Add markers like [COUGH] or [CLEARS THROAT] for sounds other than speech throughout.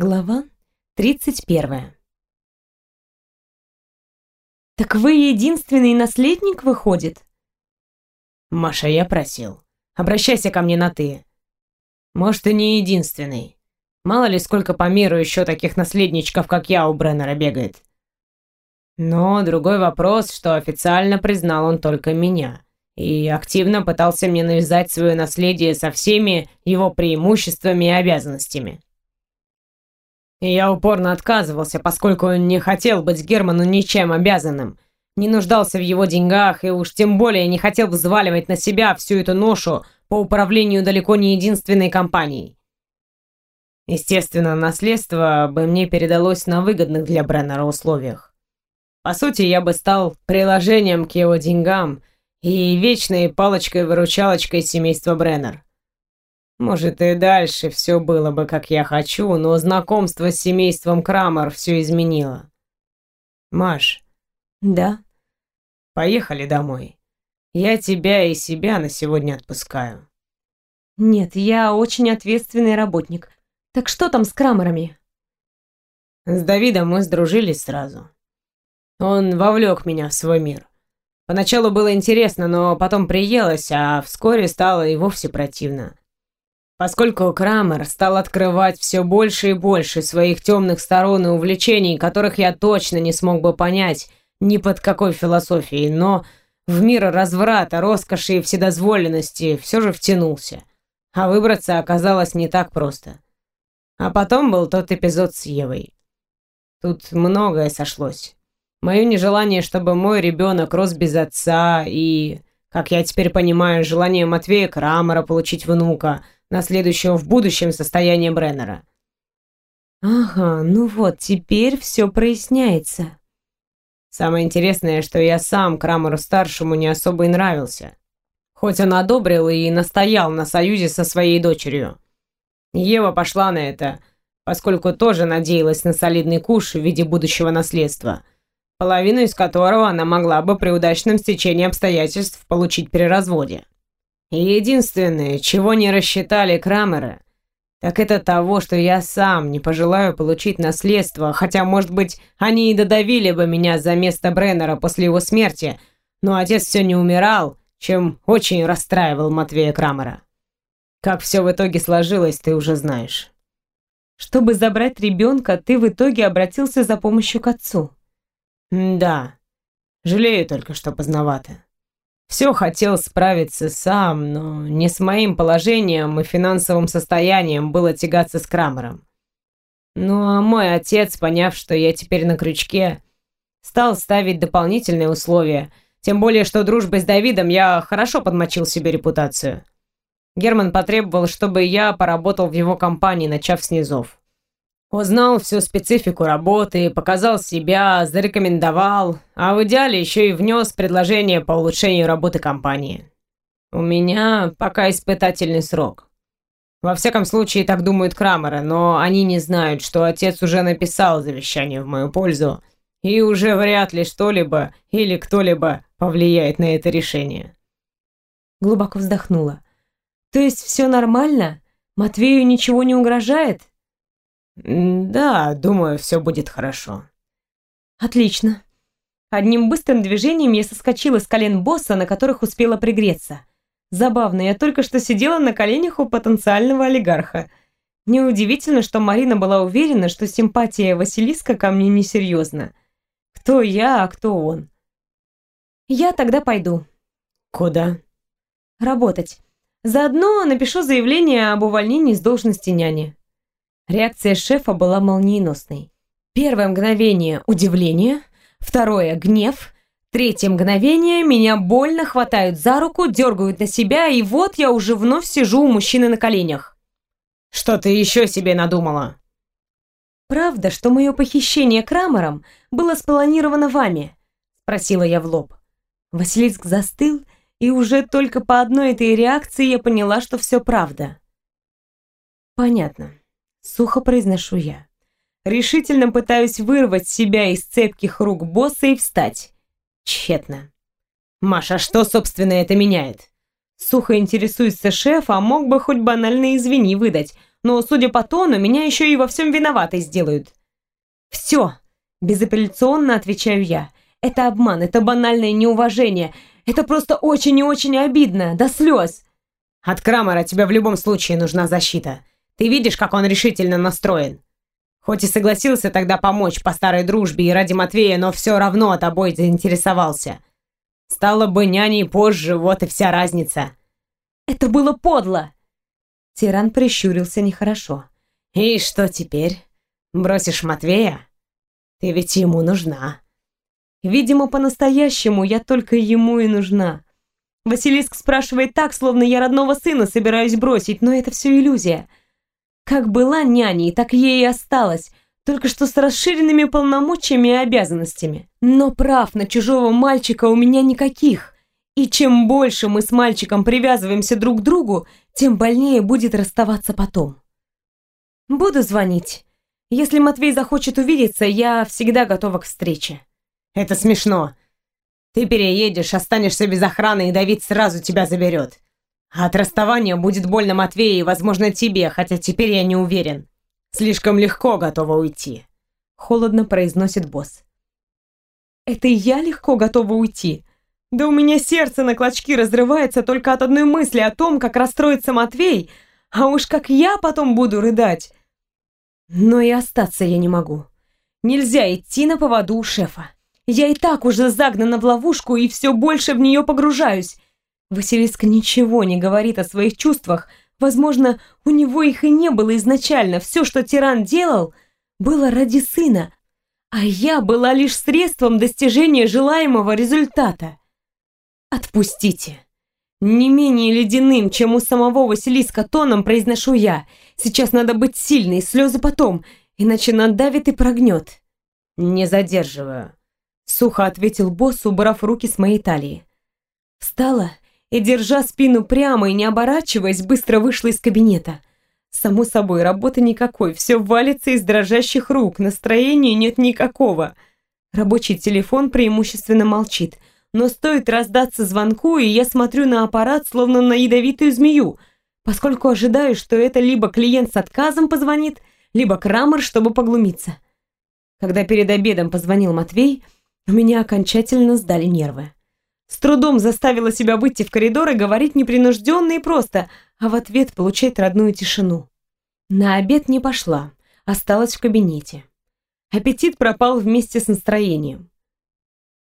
Глава 31. «Так вы единственный наследник, выходит?» «Маша, я просил. Обращайся ко мне на «ты». Может, и не единственный. Мало ли, сколько по миру еще таких наследничков, как я, у Бреннера бегает. Но другой вопрос, что официально признал он только меня. И активно пытался мне навязать свое наследие со всеми его преимуществами и обязанностями. И я упорно отказывался, поскольку не хотел быть Герману ничем обязанным, не нуждался в его деньгах и уж тем более не хотел взваливать на себя всю эту ношу по управлению далеко не единственной компанией. Естественно, наследство бы мне передалось на выгодных для Бреннера условиях. По сути, я бы стал приложением к его деньгам и вечной палочкой-выручалочкой семейства Бреннер. Может, и дальше все было бы, как я хочу, но знакомство с семейством Крамер все изменило. Маш. Да? Поехали домой. Я тебя и себя на сегодня отпускаю. Нет, я очень ответственный работник. Так что там с Крамерами? С Давидом мы сдружились сразу. Он вовлек меня в свой мир. Поначалу было интересно, но потом приелось, а вскоре стало и вовсе противно. Поскольку Крамер стал открывать все больше и больше своих темных сторон и увлечений, которых я точно не смог бы понять ни под какой философией, но в мир разврата, роскоши и вседозволенности все же втянулся. А выбраться оказалось не так просто. А потом был тот эпизод с Евой. Тут многое сошлось. Мое нежелание, чтобы мой ребенок рос без отца и, как я теперь понимаю, желание Матвея Крамера получить внука – наследующего в будущем состояние Бреннера. Ага, ну вот, теперь все проясняется. Самое интересное, что я сам Крамеру-старшему не особо и нравился. Хоть он одобрил и настоял на союзе со своей дочерью. Ева пошла на это, поскольку тоже надеялась на солидный куш в виде будущего наследства, половину из которого она могла бы при удачном стечении обстоятельств получить при разводе. Единственное, чего не рассчитали Крамеры, так это того, что я сам не пожелаю получить наследство, хотя, может быть, они и додавили бы меня за место Бреннера после его смерти, но отец все не умирал, чем очень расстраивал Матвея Крамера. Как все в итоге сложилось, ты уже знаешь. Чтобы забрать ребенка, ты в итоге обратился за помощью к отцу. да. Жалею только, что поздновато. Все хотел справиться сам, но не с моим положением и финансовым состоянием было тягаться с Крамером. Ну а мой отец, поняв, что я теперь на крючке, стал ставить дополнительные условия, тем более, что дружбой с Давидом я хорошо подмочил себе репутацию. Герман потребовал, чтобы я поработал в его компании, начав с низов. Узнал всю специфику работы, показал себя, зарекомендовал, а в идеале еще и внес предложение по улучшению работы компании. У меня пока испытательный срок. Во всяком случае, так думают Крамеры, но они не знают, что отец уже написал завещание в мою пользу, и уже вряд ли что-либо или кто-либо повлияет на это решение. Глубоко вздохнула. То есть все нормально? Матвею ничего не угрожает? «Да, думаю, все будет хорошо». «Отлично». Одним быстрым движением я соскочила с колен босса, на которых успела пригреться. Забавно, я только что сидела на коленях у потенциального олигарха. Неудивительно, что Марина была уверена, что симпатия Василиска ко мне несерьезна. Кто я, а кто он? Я тогда пойду. Куда? Работать. Заодно напишу заявление об увольнении с должности няни. Реакция шефа была молниеносной. Первое мгновение – удивление, второе – гнев, третье мгновение – меня больно хватают за руку, дергают на себя, и вот я уже вновь сижу у мужчины на коленях. «Что ты еще себе надумала?» «Правда, что мое похищение Крамером было спланировано вами?» – спросила я в лоб. Василиск застыл, и уже только по одной этой реакции я поняла, что все правда. «Понятно. Сухо произношу я. Решительно пытаюсь вырвать себя из цепких рук босса и встать. Тщетно. «Маша, а что, собственно, это меняет?» Сухо интересуется шеф, а мог бы хоть банально извини выдать, но, судя по тону, меня еще и во всем виноватой сделают. «Все!» – безапелляционно отвечаю я. «Это обман, это банальное неуважение, это просто очень и очень обидно, до слез!» «От Крамера тебе в любом случае нужна защита. Ты видишь, как он решительно настроен?» Хоть и согласился тогда помочь по старой дружбе и ради Матвея, но все равно тобой заинтересовался. Стало бы няней позже, вот и вся разница. Это было подло. Тиран прищурился нехорошо. И что теперь? Бросишь Матвея? Ты ведь ему нужна. Видимо, по-настоящему я только ему и нужна. Василиск спрашивает так, словно я родного сына собираюсь бросить, но это все иллюзия. Как была няней, так ей и осталась, только что с расширенными полномочиями и обязанностями. Но прав на чужого мальчика у меня никаких. И чем больше мы с мальчиком привязываемся друг к другу, тем больнее будет расставаться потом. Буду звонить. Если Матвей захочет увидеться, я всегда готова к встрече. Это смешно. Ты переедешь, останешься без охраны, и Давид сразу тебя заберет. А от расставания будет больно Матвею и, возможно, тебе, хотя теперь я не уверен. Слишком легко готова уйти. Холодно произносит босс. Это я легко готова уйти? Да у меня сердце на клочки разрывается только от одной мысли о том, как расстроится Матвей, а уж как я потом буду рыдать. Но и остаться я не могу. Нельзя идти на поводу у шефа. Я и так уже загнана в ловушку и все больше в нее погружаюсь. Василиска ничего не говорит о своих чувствах. Возможно, у него их и не было изначально. Все, что тиран делал, было ради сына. А я была лишь средством достижения желаемого результата. Отпустите. Не менее ледяным, чем у самого Василиска тоном произношу я. Сейчас надо быть сильной, слезы потом, иначе надавит и прогнет. Не задерживаю. Сухо ответил босс, убрав руки с моей талии. Встала и, держа спину прямо и не оборачиваясь, быстро вышла из кабинета. Само собой, работы никакой, все валится из дрожащих рук, настроения нет никакого. Рабочий телефон преимущественно молчит, но стоит раздаться звонку, и я смотрю на аппарат, словно на ядовитую змею, поскольку ожидаю, что это либо клиент с отказом позвонит, либо Крамер, чтобы поглумиться. Когда перед обедом позвонил Матвей, у меня окончательно сдали нервы. С трудом заставила себя выйти в коридор и говорить непринужденно и просто, а в ответ получать родную тишину. На обед не пошла, осталась в кабинете. Аппетит пропал вместе с настроением.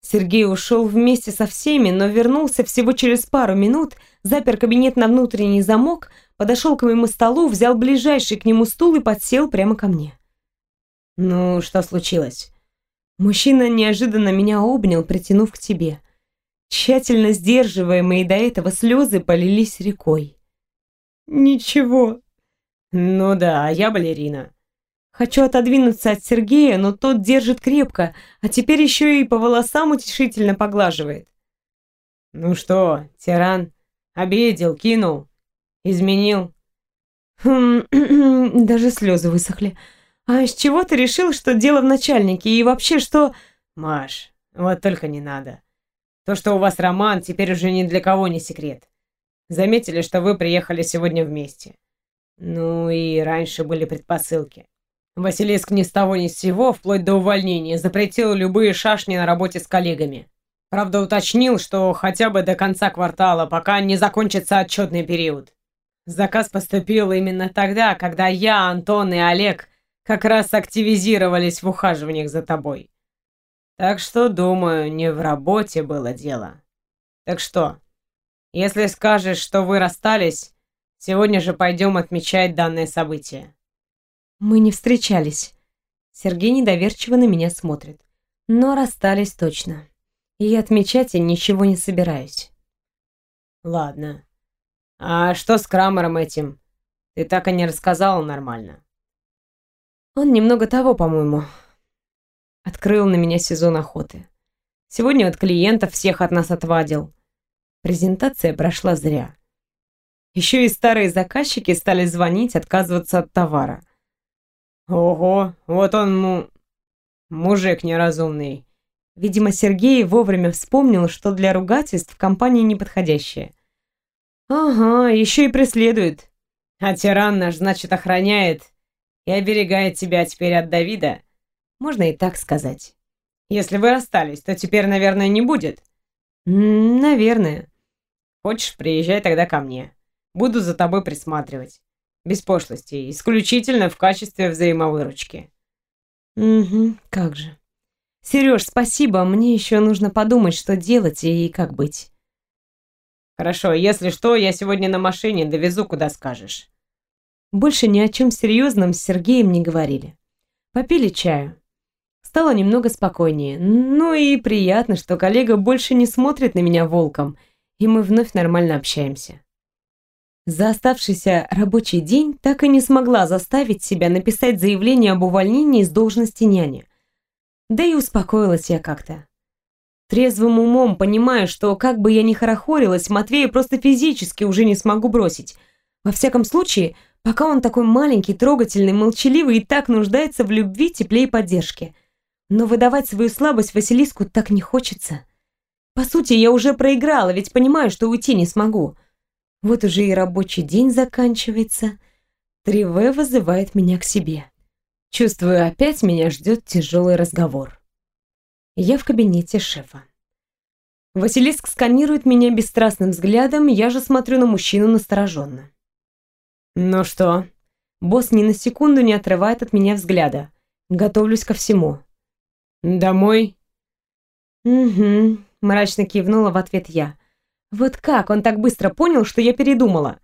Сергей ушел вместе со всеми, но вернулся всего через пару минут, запер кабинет на внутренний замок, подошел к моему столу, взял ближайший к нему стул и подсел прямо ко мне. «Ну, что случилось?» Мужчина неожиданно меня обнял, притянув к себе. Тщательно сдерживаемые до этого слезы полились рекой. «Ничего». «Ну да, я балерина». Хочу отодвинуться от Сергея, но тот держит крепко, а теперь еще и по волосам утешительно поглаживает. «Ну что, тиран? Обидел, кинул? Изменил?» хм, [CLEARS THROAT] Даже слезы высохли. «А с чего ты решил, что дело в начальнике? И вообще, что...» «Маш, вот только не надо. То, что у вас роман, теперь уже ни для кого не секрет. Заметили, что вы приехали сегодня вместе. Ну и раньше были предпосылки. Василиск ни с того ни с сего, вплоть до увольнения, запретил любые шашни на работе с коллегами. Правда, уточнил, что хотя бы до конца квартала, пока не закончится отчетный период. Заказ поступил именно тогда, когда я, Антон и Олег как раз активизировались в ухаживаниях за тобой. Так что, думаю, не в работе было дело. Так что, если скажешь, что вы расстались, сегодня же пойдем отмечать данное событие. Мы не встречались. Сергей недоверчиво на меня смотрит. Но расстались точно. И отмечать я ничего не собираюсь. Ладно. А что с Крамером этим? Ты так и не рассказала нормально. Он немного того, по-моему, Открыл на меня сезон охоты. Сегодня от клиентов всех от нас отвадил. Презентация прошла зря. Еще и старые заказчики стали звонить, отказываться от товара. Ого, вот он му... мужик неразумный. Видимо, Сергей вовремя вспомнил, что для ругательств компания неподходящая. Ага, еще и преследует. А тиран наш, значит, охраняет и оберегает тебя теперь от Давида? Можно и так сказать. Если вы расстались, то теперь, наверное, не будет. Наверное. Хочешь, приезжай тогда ко мне. Буду за тобой присматривать. Без пошлости, исключительно в качестве взаимовыручки. Угу, как же. Сереж, спасибо, мне еще нужно подумать, что делать и как быть. Хорошо, если что, я сегодня на машине довезу, куда скажешь. Больше ни о чем серьезном с Сергеем не говорили. Попили чаю. Стало немного спокойнее. Ну и приятно, что коллега больше не смотрит на меня волком, и мы вновь нормально общаемся. За оставшийся рабочий день так и не смогла заставить себя написать заявление об увольнении с должности няни. Да и успокоилась я как-то. Трезвым умом понимаю, что как бы я ни хорохорилась, Матвея просто физически уже не смогу бросить. Во всяком случае, пока он такой маленький, трогательный, молчаливый и так нуждается в любви, тепле и поддержке. Но выдавать свою слабость Василиску так не хочется. По сути, я уже проиграла, ведь понимаю, что уйти не смогу. Вот уже и рабочий день заканчивается. Триве вызывает меня к себе. Чувствую, опять меня ждет тяжелый разговор. Я в кабинете шефа. Василиск сканирует меня бесстрастным взглядом, я же смотрю на мужчину настороженно. «Ну что?» Босс ни на секунду не отрывает от меня взгляда. Готовлюсь ко всему. «Домой?» «Угу», — мрачно кивнула в ответ я. «Вот как он так быстро понял, что я передумала?»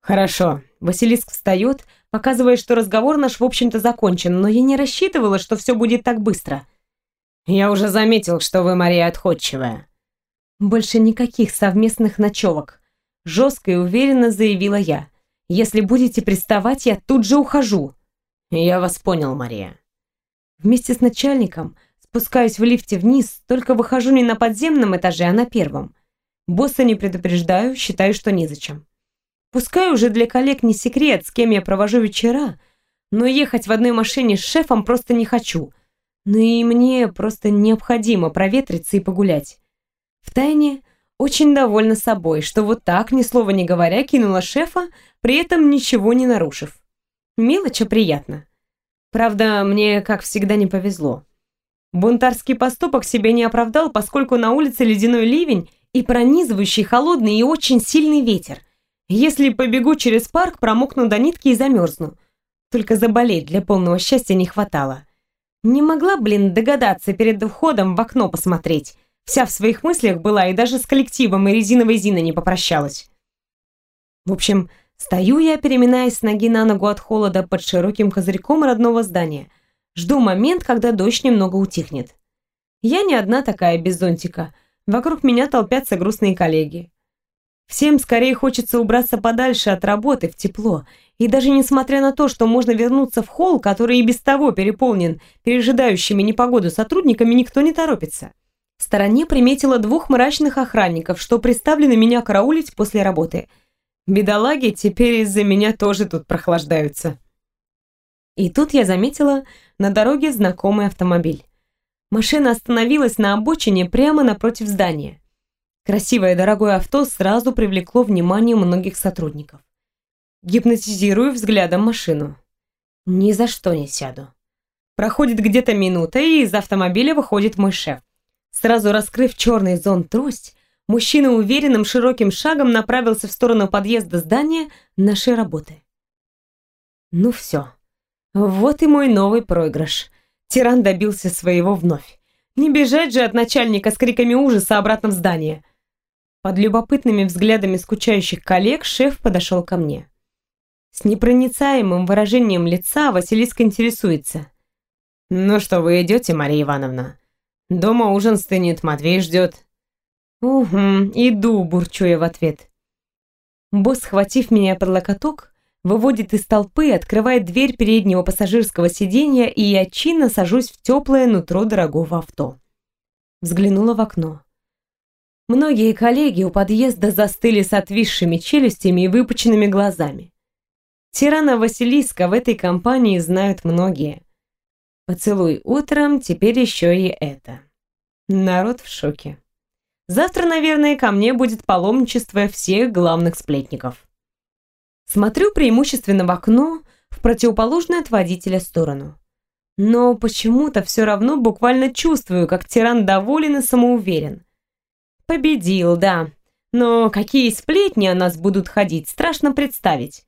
«Хорошо». Василиск встает, показывая, что разговор наш, в общем-то, закончен, но я не рассчитывала, что все будет так быстро. «Я уже заметил, что вы, Мария, отходчивая». «Больше никаких совместных ночевок», — жестко и уверенно заявила я. «Если будете приставать, я тут же ухожу». «Я вас понял, Мария». Вместе с начальником Спускаюсь в лифте вниз, только выхожу не на подземном этаже, а на первом. Босса не предупреждаю, считаю, что незачем. Пускай уже для коллег не секрет, с кем я провожу вечера, но ехать в одной машине с шефом просто не хочу. Ну и мне просто необходимо проветриться и погулять. Втайне очень довольна собой, что вот так, ни слова не говоря, кинула шефа, при этом ничего не нарушив. Мелочь, а приятно. Правда, мне, как всегда, не повезло. Бунтарский поступок себя не оправдал, поскольку на улице ледяной ливень и пронизывающий холодный и очень сильный ветер. Если побегу через парк, промокну до нитки и замерзну. Только заболеть для полного счастья не хватало. Не могла, блин, догадаться перед входом в окно посмотреть. Вся в своих мыслях была и даже с коллективом и резиновой Зиной не попрощалась. В общем, стою я, переминаясь с ноги на ногу от холода под широким козырьком родного здания – Жду момент, когда дождь немного утихнет. Я не одна такая без зонтика. Вокруг меня толпятся грустные коллеги. Всем скорее хочется убраться подальше от работы, в тепло. И даже несмотря на то, что можно вернуться в холл, который и без того переполнен пережидающими непогоду сотрудниками, никто не торопится. В стороне приметила двух мрачных охранников, что приставлены меня караулить после работы. Бедолаги теперь из-за меня тоже тут прохлаждаются. И тут я заметила на дороге знакомый автомобиль. Машина остановилась на обочине прямо напротив здания. Красивое дорогое авто сразу привлекло внимание многих сотрудников. Гипнотизирую взглядом машину. Ни за что не сяду. Проходит где-то минута, и из автомобиля выходит мой шеф. Сразу раскрыв черный зонт трость, мужчина уверенным широким шагом направился в сторону подъезда здания нашей работы. Ну все. Вот и мой новый проигрыш. Тиран добился своего вновь. Не бежать же от начальника с криками ужаса обратно в здание. Под любопытными взглядами скучающих коллег шеф подошел ко мне. С непроницаемым выражением лица Василиск интересуется. «Ну что, вы идете, Мария Ивановна? Дома ужин стынет, Матвей ждет». «Угу, иду», – бурчу я в ответ. Босс, схватив меня под локоток, выводит из толпы, открывает дверь переднего пассажирского сиденья, и я чинно сажусь в теплое нутро дорогого авто. Взглянула в окно. Многие коллеги у подъезда застыли с отвисшими челюстями и выпученными глазами. Тирана Василиска в этой компании знают многие. Поцелуй утром, теперь еще и это. Народ в шоке. Завтра, наверное, ко мне будет паломничество всех главных сплетников. Смотрю преимущественно в окно, в противоположную от водителя сторону. Но почему-то все равно буквально чувствую, как тиран доволен и самоуверен. Победил, да. Но какие сплетни о нас будут ходить, страшно представить.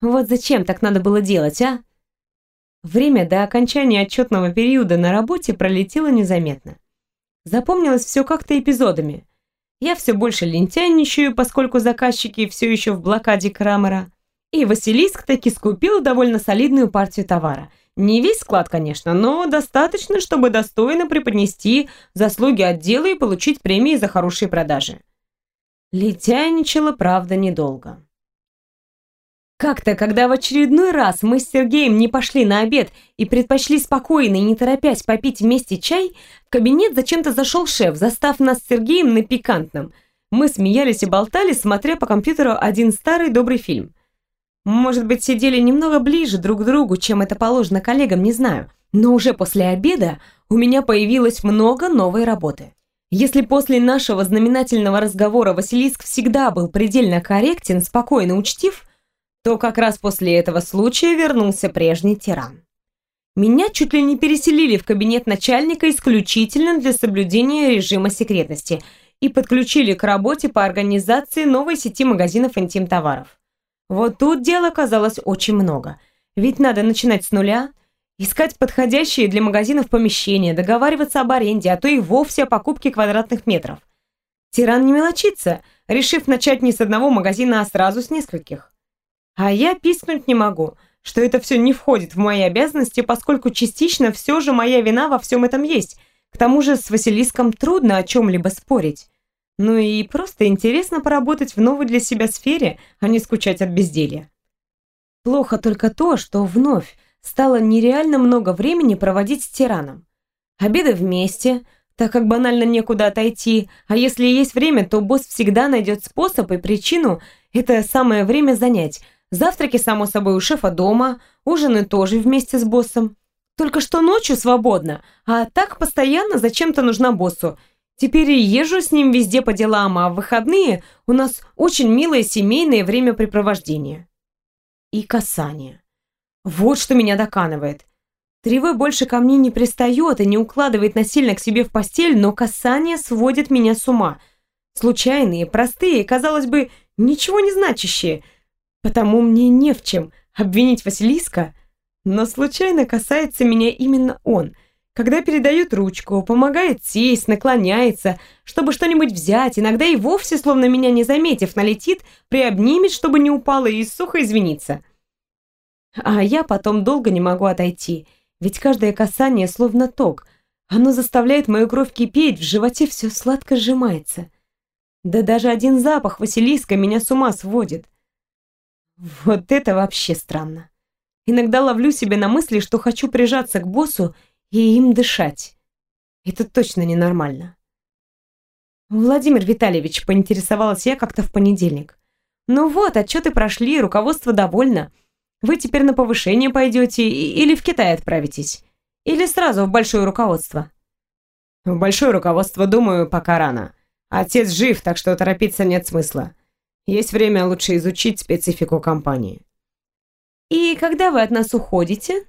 Вот зачем так надо было делать, а? Время до окончания отчетного периода на работе пролетело незаметно. Запомнилось все как-то эпизодами. Я все больше лентяйничаю, поскольку заказчики все еще в блокаде Крамера. И Василиск таки скупил довольно солидную партию товара. Не весь склад, конечно, но достаточно, чтобы достойно преподнести заслуги отдела и получить премии за хорошие продажи. Летяйничала, правда, недолго. Как-то, когда в очередной раз мы с Сергеем не пошли на обед и предпочли спокойно и не торопясь попить вместе чай, в кабинет зачем-то зашел шеф, застав нас с Сергеем на пикантном. Мы смеялись и болтали, смотря по компьютеру один старый добрый фильм. Может быть, сидели немного ближе друг к другу, чем это положено коллегам, не знаю. Но уже после обеда у меня появилось много новой работы. Если после нашего знаменательного разговора Василиск всегда был предельно корректен, спокойно учтив, то как раз после этого случая вернулся прежний тиран. Меня чуть ли не переселили в кабинет начальника исключительно для соблюдения режима секретности и подключили к работе по организации новой сети магазинов интим-товаров. Вот тут дел оказалось очень много, ведь надо начинать с нуля, искать подходящие для магазинов помещения, договариваться об аренде, а то и вовсе о покупке квадратных метров. Тиран не мелочится, решив начать не с одного магазина, а сразу с нескольких. А я пискнуть не могу, что это все не входит в мои обязанности, поскольку частично все же моя вина во всем этом есть. К тому же с Василиском трудно о чем-либо спорить. Ну и просто интересно поработать в новой для себя сфере, а не скучать от безделья. Плохо только то, что вновь стало нереально много времени проводить с тираном. Обеды вместе, так как банально некуда отойти, а если есть время, то босс всегда найдет способ и причину это самое время занять, Завтраки, само собой, у шефа дома, ужины тоже вместе с боссом. Только что ночью свободно, а так постоянно зачем-то нужна боссу. Теперь езжу с ним везде по делам, а в выходные у нас очень милое семейное времяпрепровождение. И касание. Вот что меня доканывает. Тривой больше ко мне не пристает и не укладывает насильно к себе в постель, но касание сводит меня с ума. Случайные, простые, казалось бы, ничего не значащие – Потому мне не в чем обвинить Василиска, но случайно касается меня именно он, когда передает ручку, помогает сесть, наклоняется, чтобы что-нибудь взять, иногда и вовсе, словно меня не заметив, налетит, приобнимет, чтобы не упала и сухо извиниться. А я потом долго не могу отойти, ведь каждое касание словно ток, оно заставляет мою кровь кипеть, в животе все сладко сжимается. Да даже один запах Василиска меня с ума сводит. Вот это вообще странно. Иногда ловлю себя на мысли, что хочу прижаться к боссу и им дышать. Это точно ненормально. Владимир Витальевич, поинтересовалась я как-то в понедельник. Ну вот, отчеты прошли, руководство довольно. Вы теперь на повышение пойдете или в Китай отправитесь? Или сразу в большое руководство? В большое руководство, думаю, пока рано. Отец жив, так что торопиться нет смысла. Есть время лучше изучить специфику компании. И когда вы от нас уходите?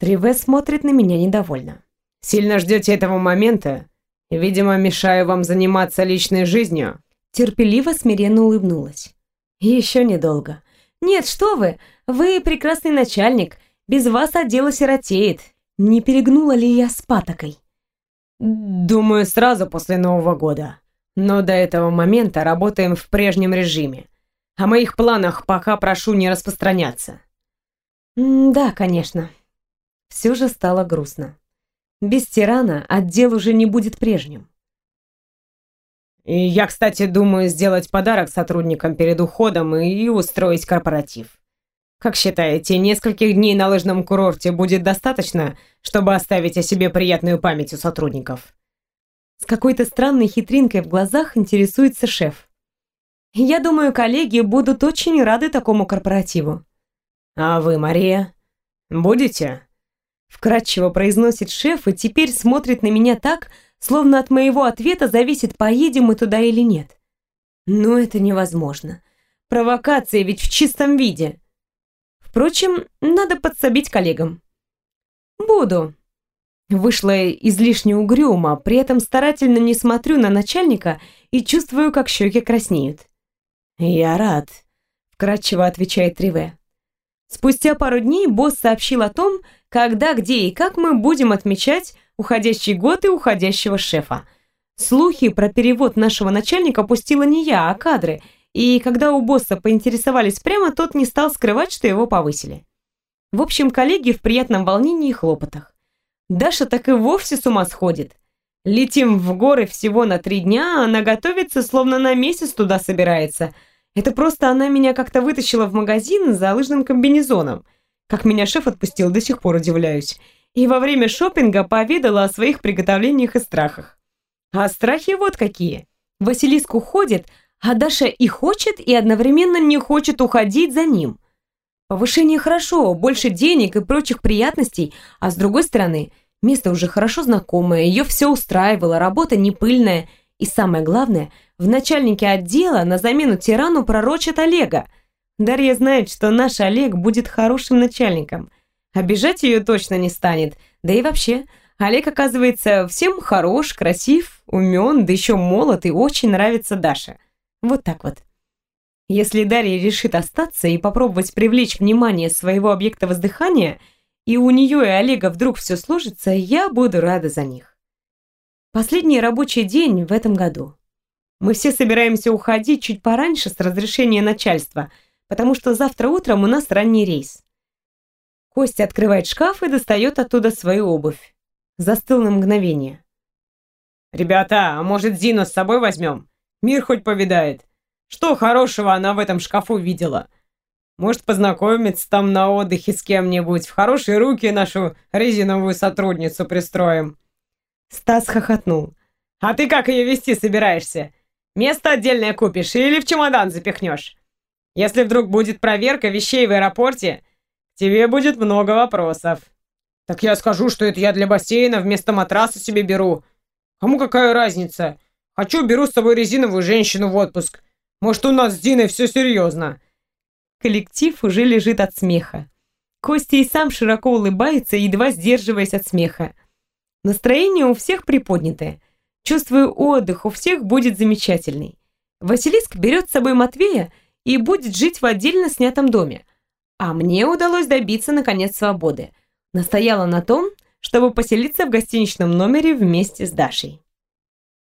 Триве смотрит на меня недовольно. Сильно ждете этого момента? Видимо, мешаю вам заниматься личной жизнью. Терпеливо смиренно улыбнулась. Еще недолго. Нет, что вы? Вы прекрасный начальник. Без вас отдел сиротеет. Не перегнула ли я с патокой? Думаю, сразу после Нового года. Но до этого момента работаем в прежнем режиме. О моих планах пока прошу не распространяться. да, конечно. Все же стало грустно. Без тирана отдел уже не будет прежним. И я, кстати, думаю сделать подарок сотрудникам перед уходом и устроить корпоратив. Как считаете, нескольких дней на лыжном курорте будет достаточно, чтобы оставить о себе приятную память у сотрудников? С какой-то странной хитринкой в глазах интересуется шеф. Я думаю, коллеги будут очень рады такому корпоративу. А вы, Мария, будете? Вкратчиво произносит шеф и теперь смотрит на меня так, словно от моего ответа зависит, поедем мы туда или нет. Но это невозможно. Провокация ведь в чистом виде. Впрочем, надо подсобить коллегам. Буду. Вышла излишне угрюмо, при этом старательно не смотрю на начальника и чувствую, как щеки краснеют. «Я рад», — вкратчиво отвечает Триве. Спустя пару дней босс сообщил о том, когда, где и как мы будем отмечать уходящий год и уходящего шефа. Слухи про перевод нашего начальника пустила не я, а кадры, и когда у босса поинтересовались прямо, тот не стал скрывать, что его повысили. В общем, коллеги в приятном волнении и хлопотах. Даша так и вовсе с ума сходит. Летим в горы всего на три дня, а она готовится, словно на месяц туда собирается. Это просто она меня как-то вытащила в магазин за лыжным комбинезоном. Как меня шеф отпустил, до сих пор удивляюсь. И во время шопинга поведала о своих приготовлениях и страхах. А страхи вот какие. Василиск уходит, а Даша и хочет, и одновременно не хочет уходить за ним. Повышение хорошо, больше денег и прочих приятностей, а с другой стороны, место уже хорошо знакомое, ее все устраивало, работа не пыльная, и самое главное, в начальнике отдела на замену тирану пророчат Олега. Дарья знает, что наш Олег будет хорошим начальником. Обижать ее точно не станет, да и вообще – Олег, оказывается, всем хорош, красив, умен, да еще молод и очень нравится Даше. Вот так вот. Если Дарья решит остаться и попробовать привлечь внимание своего объекта воздыхания, и у нее и Олега вдруг все сложится, я буду рада за них. Последний рабочий день в этом году. Мы все собираемся уходить чуть пораньше с разрешения начальства, потому что завтра утром у нас ранний рейс. Костя открывает шкаф и достает оттуда свою обувь застыл на мгновение. «Ребята, а может Зину с собой возьмем? Мир хоть повидает. Что хорошего она в этом шкафу видела? Может, познакомиться там на отдыхе с кем-нибудь, в хорошие руки нашу резиновую сотрудницу пристроим». Стас хохотнул. «А ты как ее вести собираешься? Место отдельное купишь или в чемодан запихнешь? Если вдруг будет проверка вещей в аэропорте, тебе будет много вопросов». Так я скажу, что это я для бассейна вместо матраса себе беру. Кому какая разница? Хочу, беру с собой резиновую женщину в отпуск. Может, у нас с Диной все серьезно?» Коллектив уже лежит от смеха. Костя и сам широко улыбается, едва сдерживаясь от смеха. Настроение у всех приподнятое. Чувствую, отдых у всех будет замечательный. Василиск берет с собой Матвея и будет жить в отдельно снятом доме. А мне удалось добиться, наконец, свободы настояла на том, чтобы поселиться в гостиничном номере вместе с Дашей.